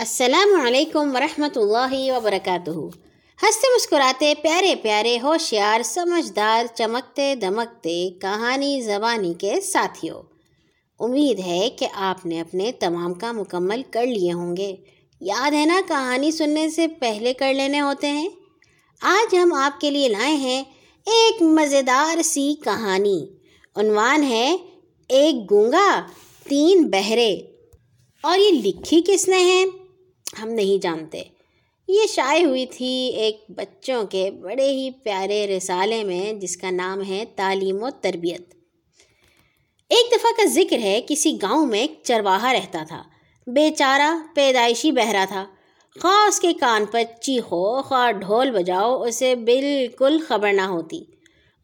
السلام علیکم ورحمۃ اللہ وبرکاتہ۔ ہنستے مسکراتے، پیارے پیارے، ہوشیار، سمجھدار، چمکتے دمکتے کہانی زبانی کے ساتھیوں۔ امید ہے کہ آپ نے اپنے تمام کا مکمل کر لیے ہوں گے۔ یاد ہے نا، کہانی سننے سے پہلے کر لینے ہوتے ہیں۔ آج ہم آپ کے لیے لائے ہیں ایک مزیدار سی کہانی۔ عنوان ہے، ایک گونگا، تین بہرے۔ اور یہ لکھی کس نے ہے؟ ہم نہیں جانتے۔ یہ شائع ہوئی تھی ایک بچوں کے بڑے ہی پیارے رسالے میں، جس کا نام ہے تعلیم و تربیت۔ ایک دفعہ کا ذکر ہے، کسی گاؤں میں ایک چرواہا رہتا تھا۔ بیچارہ پیدائشی بہرا تھا۔ خواہ اس کے کان پر چیخو، خواہ ڈھول بجاؤ، اسے بالکل خبر نہ ہوتی۔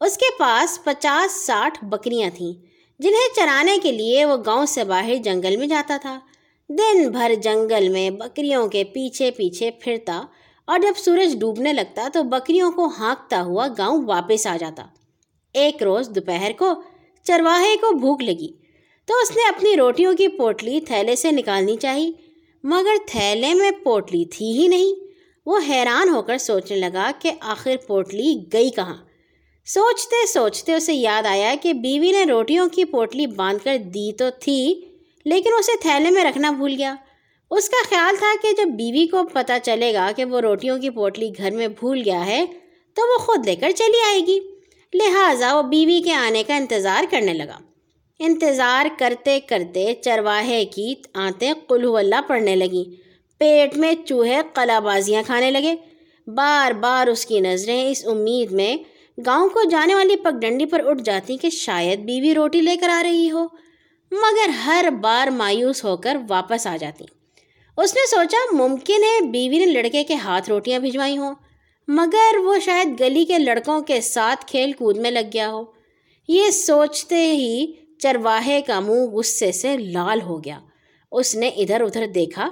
اس کے پاس پچاس ساٹھ بکریاں تھیں، جنہیں چرانے کے لیے وہ گاؤں سے باہر جنگل میں جاتا تھا۔ دن بھر جنگل میں بکریوں کے پیچھے پیچھے پھرتا اور جب سورج ڈوبنے لگتا تو بکریوں کو ہانکتا ہوا گاؤں واپس آ جاتا۔ ایک روز دوپہر کو چرواہے کو بھوک لگی تو اس نے اپنی روٹیوں کی پوٹلی تھیلے سے نکالنی چاہی، مگر تھیلے میں پوٹلی تھی ہی نہیں۔ وہ حیران ہو کر سوچنے لگا کہ آخر پوٹلی گئی کہاں۔ سوچتے سوچتے اسے یاد آیا کہ بیوی نے روٹیوں کی پوٹلی باندھ کر دی تو تھی لیکن اسے تھیلے میں رکھنا بھول گیا۔ اس کا خیال تھا کہ جب بیوی کو پتہ چلے گا کہ وہ روٹیوں کی پوٹلی گھر میں بھول گیا ہے، تو وہ خود لے کر چلی آئے گی۔ لہٰذا وہ بیوی کے آنے کا انتظار کرنے لگا۔ انتظار کرتے کرتے چرواہے کی آنتیں قلو اللہ پڑنے لگیں۔ پیٹ میں چوہے قلا بازیاں کھانے لگے۔ بار بار اس کی نظریں اس امید میں گاؤں کو جانے والی پگ ڈنڈی پر اٹھ جاتی کہ شاید بیوی روٹی لے کر آ رہی ہو۔ مگر ہر بار مایوس ہو کر واپس آ جاتی۔ اس نے سوچا ممکن ہے بیوی نے لڑکے کے ہاتھ روٹیاں بھجوائی ہوں، مگر وہ شاید گلی کے لڑکوں کے ساتھ کھیل کود میں لگ گیا ہو۔ یہ سوچتے ہی چرواہے کا منہ غصے سے لال ہو گیا۔ اس نے ادھر ادھر دیکھا،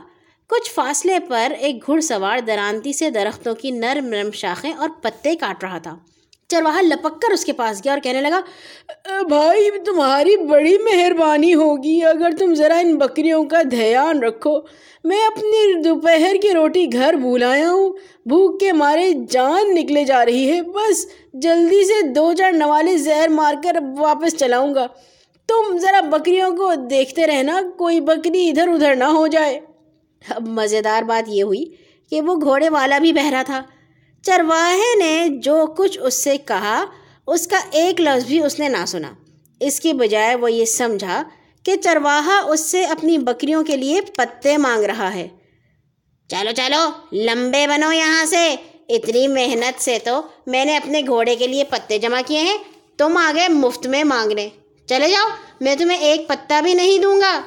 کچھ فاصلے پر ایک گھڑ سوار درانتی سے درختوں کی نرم نرم شاخیں اور پتے کاٹ رہا تھا۔ چرواہا لپک کر اس کے پاس گیا اور کہنے لگا بھائی، تمہاری بڑی مہربانی ہوگی اگر تم ذرا ان بکریوں کا دھیان رکھو۔ میں اپنی دوپہر کی روٹی گھر بھولایا ہوں۔ بھوک کے مارے جان نکلے جا رہی ہے۔ بس جلدی سے دو چار نوالے زہر مار کر واپس چلاؤں گا۔ تم ذرا بکریوں کو دیکھتے رہنا، کوئی بکری ادھر ادھر نہ ہو جائے۔ اب مزیدار بات یہ ہوئی کہ وہ گھوڑے والا بھی بہرا تھا۔ چرواہے نے جو کچھ اس سے کہا، اس کا ایک لفظ بھی اس نے نہ سنا۔ اس کی بجائے وہ یہ سمجھا کہ چرواہا اس سے اپنی بکریوں کے لیے پتے مانگ رہا ہے۔ چلو چلو، لمبے بنو یہاں سے۔ اتنی محنت سے تو میں نے اپنے گھوڑے کے لیے پتے جمع کیے ہیں۔ تم آگے مفت میں مانگنے چلے جاؤ، میں تمہیں ایک پتا بھی نہیں دوں گا۔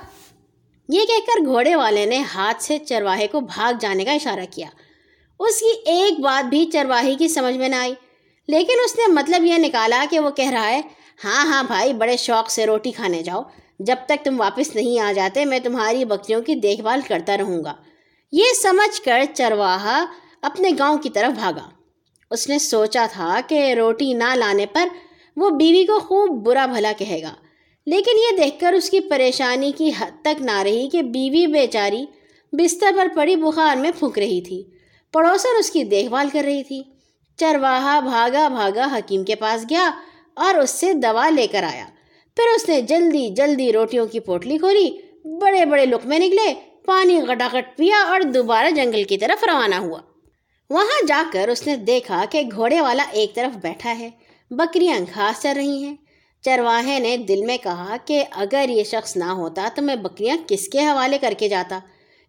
یہ کہہ کر گھوڑے والے نے ہاتھ سے چرواہے کو بھاگ جانے کا اشارہ کیا۔ اس کی ایک بات بھی چرواہی کی سمجھ میں نہ آئی۔ لیکن اس نے مطلب یہ نکالا کہ وہ کہہ رہا ہے ہاں ہاں بھائی، بڑے شوق سے روٹی کھانے جاؤ۔ جب تک تم واپس نہیں آ جاتے، میں تمہاری بکریوں کی دیکھ بھال کرتا رہوں گا۔ یہ سمجھ کر چرواہا اپنے گاؤں کی طرف بھاگا۔ اس نے سوچا تھا کہ روٹی نہ لانے پر وہ بیوی کو خوب برا بھلا کہے گا۔ لیکن یہ دیکھ کر اس کی پریشانی کی حد تک نہ رہی کہ بیوی بیچاری بستر پر پڑی بخار میں پھونک رہی تھی۔ پڑوسن اس کی دیکھ بھال کر رہی تھی۔ چرواہا بھاگا بھاگا حکیم کے پاس گیا اور اس سے دوا لے کر آیا۔ پھر اس نے جلدی جلدی روٹیوں کی پوٹلی کھولی۔ بڑے بڑے لقمے نکلے۔ پانی گٹاگٹ پیا اور دوبارہ جنگل کی طرف روانہ ہوا۔ وہاں جا کر اس نے دیکھا کہ گھوڑے والا ایک طرف بیٹھا ہے۔ بکریاں گھاس چل رہی ہیں۔ چرواہے نے دل میں کہا کہ اگر یہ شخص نہ ہوتا تو میں بکریاں کس کے حوالے کر کے جاتا؟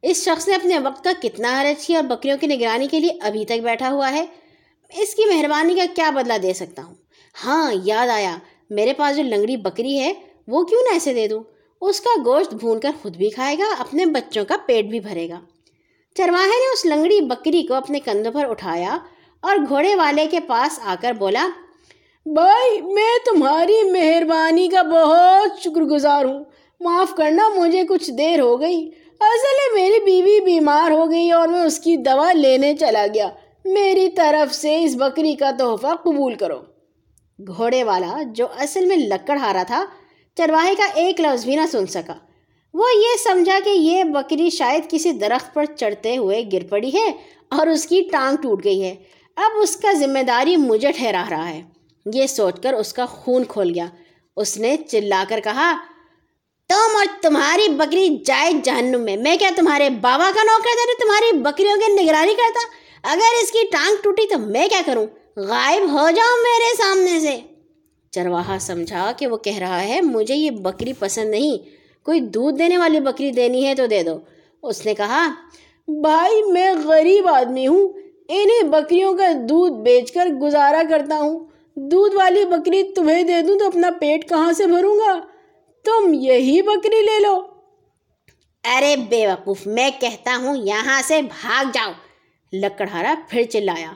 اس شخص نے اپنے وقت کا کتنا حرج کیا اور بکریوں کی نگرانی کے لیے ابھی تک بیٹھا ہوا ہے؟ اس کی مہربانی کا کیا بدلہ دے سکتا ہوں؟ ہاں یاد آیا، میرے پاس جو لنگڑی بکری ہے، وہ کیوں نہ ایسے دے دوں؟ اس کا گوشت بھون کر خود بھی کھائے گا، اپنے بچوں کا پیٹ بھی بھرے گا۔ چرواہے نے اس لنگڑی بکری کو اپنے کندھوں پر اٹھایا اور گھوڑے والے کے پاس آ کر بولا، بھائی، میں تمہاری مہربانی کا بہت شکر گزار ہوں۔ معاف کرنا، مجھے کچھ دیر ہو گئی۔ اصل ہے میری بیوی بیمار ہو گئی اور میں اس کی دوا لینے چلا گیا۔ میری طرف سے اس بکری کا تحفہ قبول کرو۔ گھوڑے والا جو اصل میں لکڑ ہارا تھا، چرواہے کا ایک لفظ بھی نہ سن سکا۔ وہ یہ سمجھا کہ یہ بکری شاید کسی درخت پر چڑھتے ہوئے گر پڑی ہے اور اس کی ٹانگ ٹوٹ گئی ہے۔ اب اس کا ذمہ داری مجھے ٹھہرا رہا ہے۔ یہ سوچ کر اس کا خون کھول گیا۔ اس نے چلا کر کہا تم اور تمہاری بکری جائے جہنم میں۔ میں کیا تمہارے بابا کا نوکر تھا تمہاری بکریوں کی نگرانی کرتا؟ اگر اس کی ٹانگ ٹوٹی تو میں کیا کروں؟ غائب ہو جاؤ میرے سامنے سے۔ چرواہا سمجھا کہ وہ کہہ رہا ہے، مجھے یہ بکری پسند نہیں۔ کوئی دودھ دینے والی بکری دینی ہے تو دے دو۔ اس نے کہا، بھائی، میں غریب آدمی ہوں۔ انہیں بکریوں کا دودھ بیچ کر گزارا کرتا ہوں۔ دودھ والی بکری تمہیں دے دوں تو اپنا پیٹ کہاں سے بھروں گا؟ تم یہی بکری لے لو۔ ارے بے وقوف، میں کہتا ہوں یہاں سے بھاگ جاؤ۔ لکڑہارا پھر چلایا۔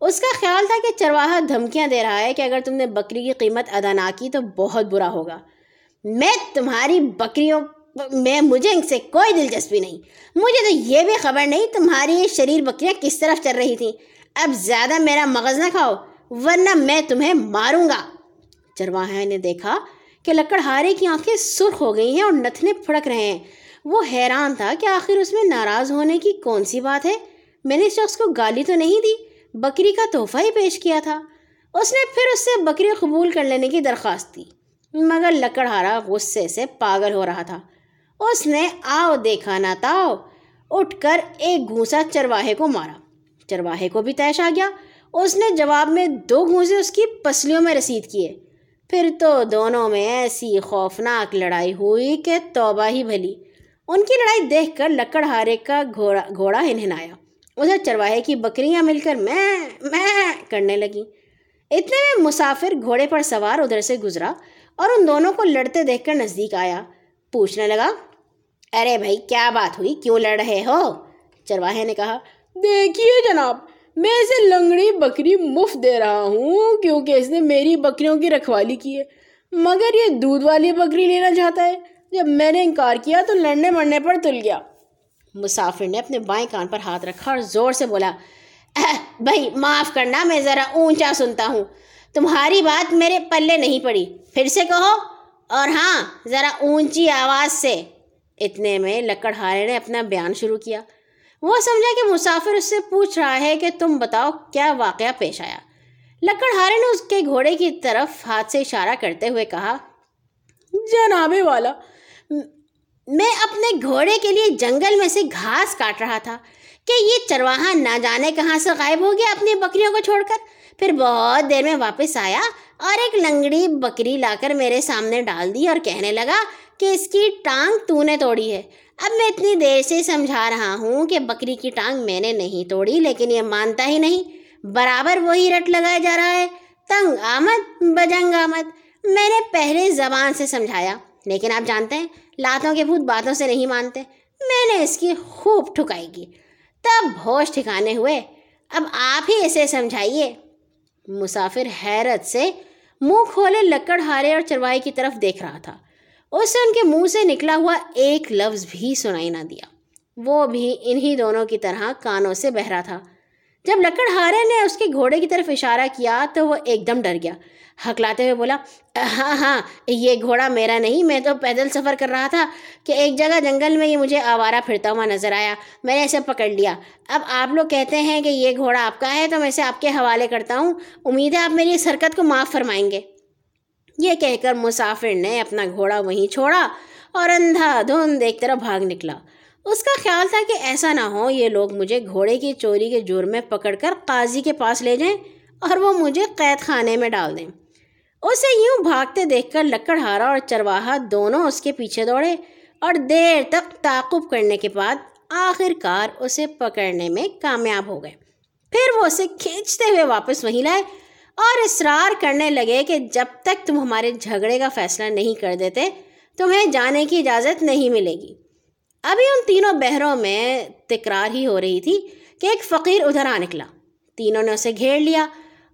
اس کا خیال تھا کہ چرواہا دھمکیاں دے رہا ہے کہ اگر تم نے بکری کی قیمت ادا نہ کی تو بہت برا ہوگا۔ میں تمہاری بکریوں، میں، مجھے ان سے کوئی دلچسپی نہیں۔ مجھے تو یہ بھی خبر نہیں تمہاری یہ شریر بکریاں کس طرف چل رہی تھیں۔ اب زیادہ میرا مغز نہ کھاؤ، ورنہ میں تمہیں ماروں گا۔ چرواہا نے دیکھا کہ لکڑہارے کی آنکھیں سرخ ہو گئی ہیں اور نتنے پھڑک رہے ہیں۔ وہ حیران تھا کہ آخر اس میں ناراض ہونے کی کون سی بات ہے۔ میں نے اس شخص کو گالی تو نہیں دی، بکری کا تحفہ ہی پیش کیا تھا۔ اس نے پھر اس سے بکری قبول کر لینے کی درخواست دی۔ مگر لکڑہارا غصے سے پاگل ہو رہا تھا۔ اس نے آؤ دیکھا نہ تاؤ، اٹھ کر ایک گھوسا چرواہے کو مارا۔ چرواہے کو بھی تیش آ گیا۔ اس نے جواب میں دو گھوسے اس کی پسلیوں میں رسید کیے۔ پھر تو دونوں میں ایسی خوفناک لڑائی ہوئی کہ توبہ ہی بھلی۔ ان کی لڑائی دیکھ کر لکڑ ہارے کا گھوڑا گھوڑا ہنہنایا۔ ادھر چرواہے کی بکریاں مل کر میں میں کرنے لگیں اتنے میں مسافر گھوڑے پر سوار ادھر سے گزرا اور ان دونوں کو لڑتے دیکھ کر نزدیک آیا۔ پوچھنے لگا، ارے بھائی، کیا بات ہوئی؟ کیوں لڑ رہے ہو؟ چرواہے نے کہا، دیکھیے جناب میں اسے لنگڑی بکری مفت دے رہا ہوں کیونکہ اس نے میری بکریوں کی رکھوالی کی ہے۔ مگر یہ دودھ والی بکری لینا چاہتا ہے۔ جب میں نے انکار کیا تو لڑنے مرنے پر تل گیا۔ مسافر نے اپنے بائیں کان پر ہاتھ رکھا اور زور سے بولا بھائی، معاف کرنا، میں ذرا اونچا سنتا ہوں۔ تمہاری بات میرے پلے نہیں پڑی۔ پھر سے کہو۔ اور ہاں ذرا اونچی آواز سے۔ اتنے میں لکڑ ہارے نے اپنا بیان شروع کیا۔ وہ سمجھا کہ مسافر اس سے پوچھ رہا ہے کہ تم بتاؤ کیا واقعہ پیش آیا۔ لکڑ ہارے نے اس کے گھوڑے کی طرف ہاتھ سے اشارہ کرتے ہوئے کہا، جناب والا، میں اپنے گھوڑے کے لیے جنگل میں سے گھاس کاٹ رہا تھا۔ کہ یہ چرواہا نہ جانے کہاں سے غائب ہو گیا اپنی بکریوں کو چھوڑ کر؟ پھر بہت دیر میں واپس آیا اور ایک لنگڑی بکری لا کر میرے سامنے ڈال دی اور کہنے لگا کہ اس کی ٹانگ تو نے توڑی ہے۔ اب میں اتنی دیر سے سمجھا رہا ہوں کہ بکری کی ٹانگ میں نے نہیں توڑی، لیکن یہ مانتا ہی نہیں۔ برابر وہی رٹ لگایا جا رہا ہے۔ تنگ آمد، بجنگ آمد۔ میں نے پہلے زبان سے سمجھایا، لیکن آپ جانتے ہیں، لاتوں کے بھوت باتوں سے نہیں مانتے۔ میں نے اس کی خوب ٹھکائی کی۔ تب ہوش ٹھکانے ہوئے۔ اب آپ ہی اسے سمجھائیے۔ مسافر حیرت سے منہ کھولے لکڑ ہارے اور چروائی کی طرف دیکھ رہا تھا۔ اسے ان کے منہ سے نکلا ہوا ایک لفظ بھی سنائی نہ دیا۔ وہ بھی انہی دونوں کی طرح کانوں سے بہرا تھا۔ جب لکڑ ہارے نے اس کے گھوڑے کی طرف اشارہ کیا تو وہ ایک دم ڈر گیا۔ ہکلاتے ہوئے بولا ہاں ہاں یہ گھوڑا میرا نہیں، میں تو پیدل سفر کر رہا تھا کہ ایک جگہ جنگل میں یہ مجھے آوارہ پھرتا ہوا نظر آیا۔ میں نے اسے پکڑ لیا۔ اب آپ لوگ کہتے ہیں کہ یہ گھوڑا آپ کا ہے، تو میں اسے آپ کے حوالے کرتا ہوں۔ امید ہے آپ میری اس حرکت کو معاف فرمائیں گے۔ یہ کہہ کر مسافر نے اپنا گھوڑا وہیں چھوڑا اور اندھا دھند ایک طرف بھاگ نکلا۔ اس کا خیال تھا کہ ایسا نہ ہو، یہ لوگ مجھے گھوڑے کی چوری کے جرم میں پکڑ کر قاضی کے پاس لے جائیں اور وہ مجھے قید خانے میں ڈال دیں۔ اسے یوں بھاگتے دیکھ کر لکڑ ہارا اور چرواہا دونوں اس کے پیچھے دوڑے اور دیر تک تعقب کرنے کے بعد آخر کار اسے پکڑنے میں کامیاب ہو گئے۔ پھر وہ اسے کھینچتے ہوئے واپس وہیں لائے اور اصرار کرنے لگے کہ جب تک تم ہمارے جھگڑے کا فیصلہ نہیں کر دیتے، تمہیں جانے کی اجازت نہیں ملے گی۔ ابھی ان تینوں بہروں میں تکرار ہی ہو رہی تھی کہ ایک فقیر ادھر آ نکلا۔ تینوں نے اسے گھیر لیا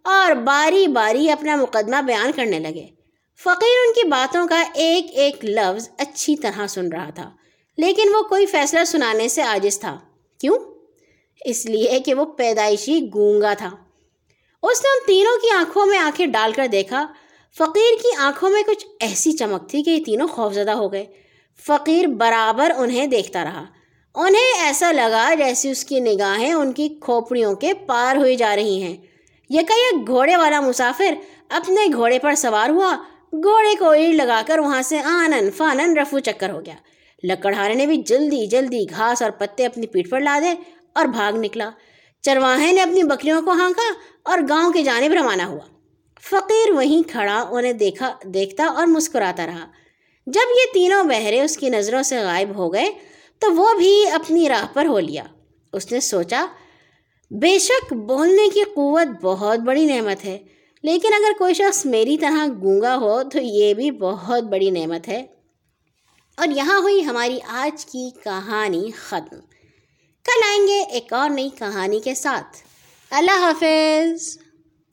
اور باری باری اپنا مقدمہ بیان کرنے لگے۔ فقیر ان کی باتوں کا ایک ایک لفظ اچھی طرح سن رہا تھا، لیکن وہ کوئی فیصلہ سنانے سے عاجز تھا۔ کیوں؟ اس لیے کہ وہ پیدائشی گونگا تھا۔ اس نے ان تینوں کی آنکھوں میں آنکھیں ڈال کر دیکھا۔ فقیر کی آنکھوں میں کچھ ایسی چمک تھی کہ یہ تینوں خوفزدہ ہو گئے۔ فقیر برابر انہیں دیکھتا رہا۔ انہیں ایسا لگا جیسے اس کی نگاہیں ان کی کھوپڑیوں کے پار ہوئی جا رہی ہیں۔ یکا یک گھوڑے والا مسافر اپنے گھوڑے پر سوار ہوا۔ گھوڑے کو ایڑ لگا کر وہاں سے آنن فانن رفو چکر ہو گیا۔ لکڑہارے نے بھی جلدی جلدی گھاس اور پتے اپنی پیٹھ پر لا دے اور بھاگ نکلا۔ چرواہے نے اپنی بکریوں کو ہانکا اور گاؤں کی جانب روانہ ہوا۔ فقیر وہیں کھڑا، انہیں دیکھا، دیکھتا اور مسکراتا رہا۔ جب یہ تینوں بہرے اس کی نظروں سے غائب ہو گئے تو وہ بھی اپنی راہ پر ہو لیا۔ اس نے سوچا، بے شک بولنے کی قوت بہت بڑی نعمت ہے، لیکن اگر کوئی شخص میری طرح گونگا ہو تو یہ بھی بہت بڑی نعمت ہے۔ اور یہاں ہوئی ہماری آج کی کہانی ختم۔ کل آئیں گے ایک اور نئی کہانی کے ساتھ۔ اللہ حافظ۔